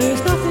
Estás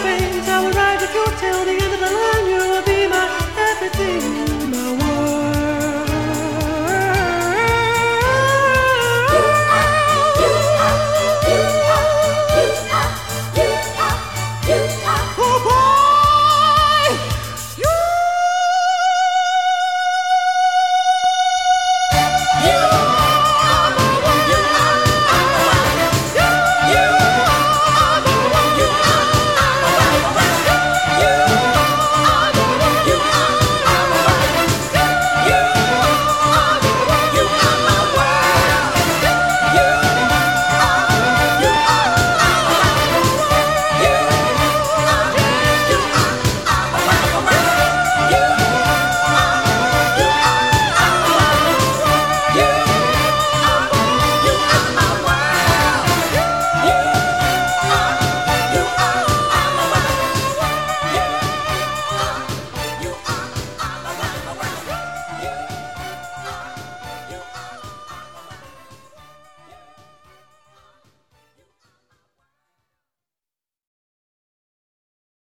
I will ride with you till